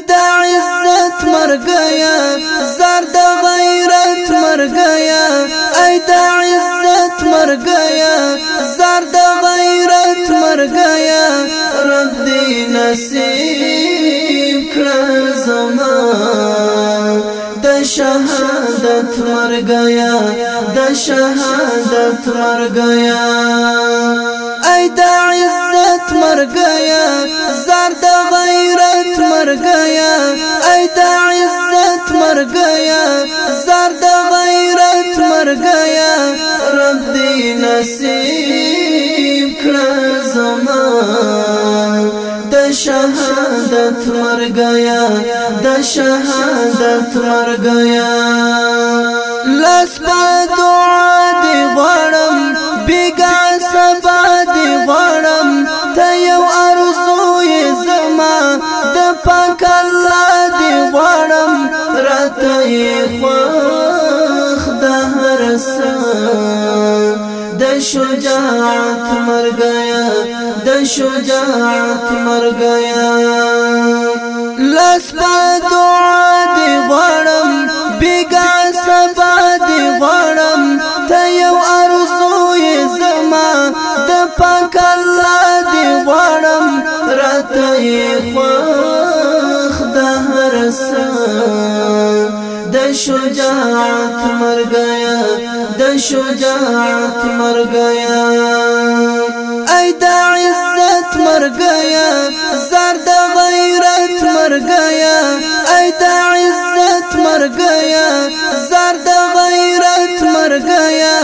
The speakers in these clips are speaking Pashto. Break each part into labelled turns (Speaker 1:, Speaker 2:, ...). Speaker 1: دا عزت مر گیا زار دا غیرت مر گیا ای دا عزت مر گیا زار دا غیرت مر گیا رب دی نصیب کر زمان دا شہادت مر گیا د شهادت مر گیا د عزت مرګیا زار دا غیرت مرګیا ای د عزت مرګیا زار دا غیرت مرګیا رب دی نصیب کر زمان دا شهادت مرګیا د شهادت مرګیا لاس دعا د شجاعت مرګیا د شجاعت مرګیا لاس په دعا دی غړم بیګا سبا شجاعت مرګیا د شجاعت مرګیا ای د عزت مرګیا زر د غیرت مرګیا ای د عزت مرګیا زر د غیرت مرګیا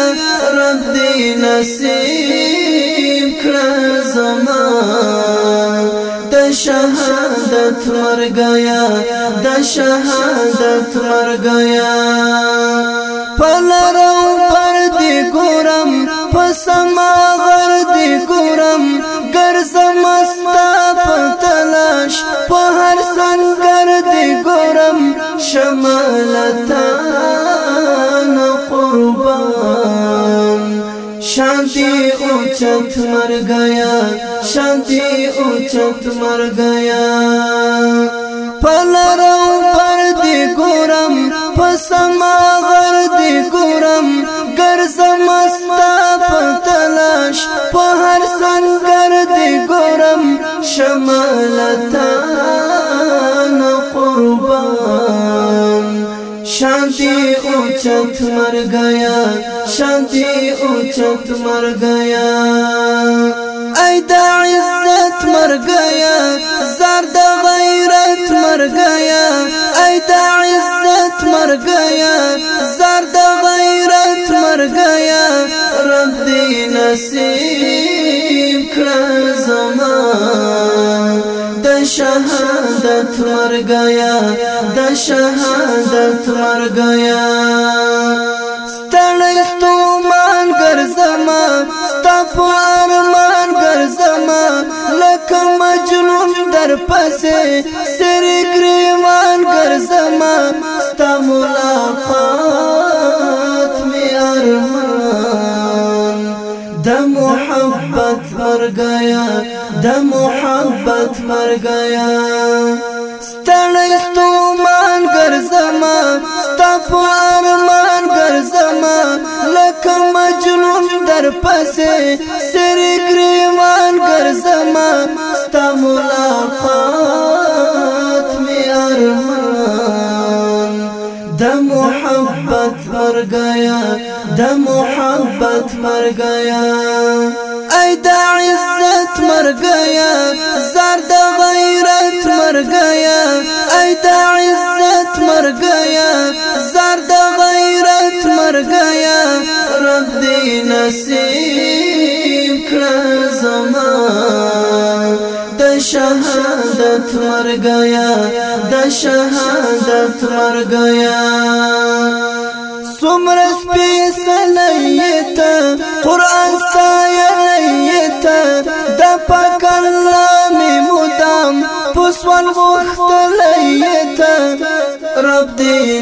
Speaker 1: رب دې نصیب کړ زما د شهادت شهادت مرګیا د شهادت مرګیا پلرو پر دی ګورم پسما غر دی ګورم ګرځم استا په تلاش په هر سنگر دی ګورم شمالتا قربان شانتی اوچت مرګیا شانتی او چت مر گیا پلرو پر دی گورم پسما غر دی گورم گرزم استا پتلاش په هر سنگر دی گورم شمالتان قربان شانتی اوچت مر گیا شانتی اوچت مر گیا خدای د عزت مرګیا زار د غیرت مرګیا ای د عزت مرګیا زار د غیرت مرګیا رب دې نصیب کړه زمان د شهادت مرګیا د شهادت مرګیا ستړی ستومان ګرځما ستپ ارمان لکه مجنون در پسې سر گریوان ګرځما ستا ملاقات می ارمان د محبت مرګیا د محبت مرګیا ستړی ستومان ګرځما ستا په ارمان ګرځما لکه مجنون در پسې سر مگر زما ستا ملاقات می ارمان د محبت مر گیا د محبت مر گیا ای د عزت مر گیا زار د غیرت مر گیا ای د عزت مر گیا زار د غیرت مر گیا رب دی نصیب کړه زمان د شهادت مرګیا د شهادت مرګیا سمر سپیسلیت قرآن ستایلیت د پاک الله می مدام پسوان غختلیت رب دې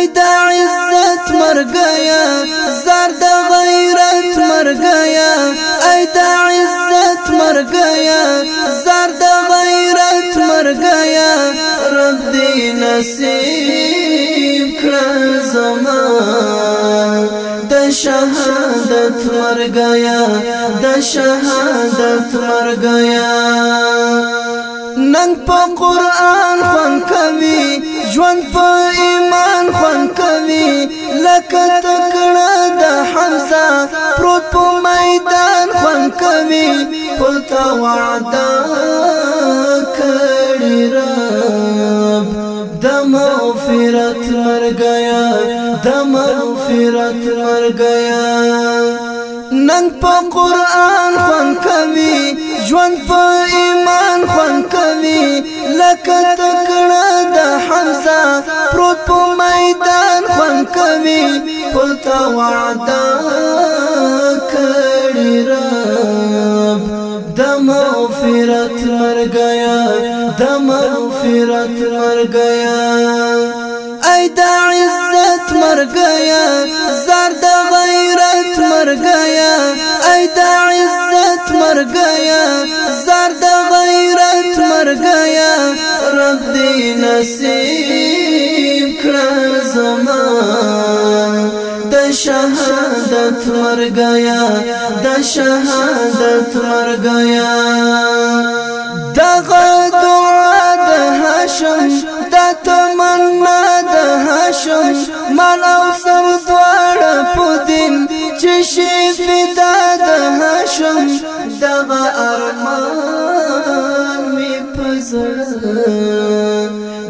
Speaker 1: خدای د عزت مرګیا زار د غیرت مرګیا ای د عزت مرګیا زار د غیرت مرګیا رب دې نصیب کړه زما د شهادت مرګیا د شهادت مرګیا ننګ په قران خوان کوي ژوند په ایمان خوان کوي لکه تکړه د حمزه پروت په میدان خوان کوي پلتا وعده کړی رب د مغفرت مرګیا د مغفرت مرګیا نن په قران کوي ژوند په ایمان خوان کوي لکه تکړه د حمزه پروت په میدان خوان کوي پل ته وعده کړی رب د مغفرت مرګیا د مغفرت مرګیا زای د عزت مرګیا زار د غیرت مرګیا ای د عزت مرګیا زار د غیرت مرګیا رب دې نصیب کړه زمان د شهادت مرګیا د شهادت مرګیا دغه رحمان او سم دواړه پودین چې فدا د هاشم دغا ارمان می پزړه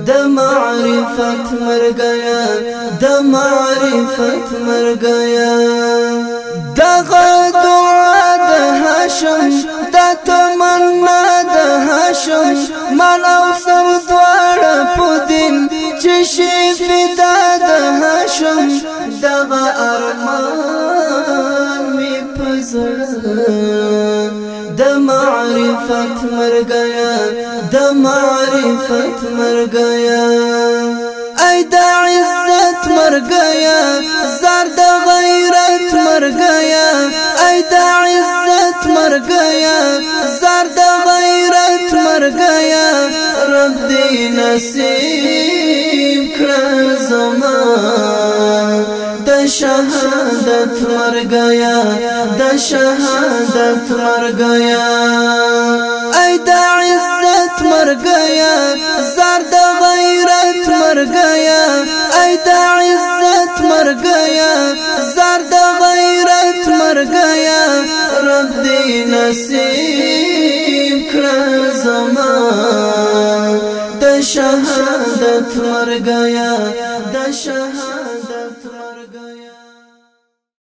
Speaker 1: د معرفت مرګیا د معرفت گیا دغا دعا دا هاشم دا تمنا دا هاشم من او سم شي فدا د هاشم دغه ارمان می پزړه د معرفت مرګیا د معرفت مرګیا ای د عزت مرګیا زار د غیرت مرګیا ای د عزت مرګیا زار د غیرت مرګیا رب دې نصیب کړه زما د شهادت مرګیا د شهادت مرګیا ای د عزت مرګیا زار د غیرت مرګیا ای د عزت مرګیا زار د غیرت مرګیا رب دې نصیب کړه زما شهادت مرګیا د شهادت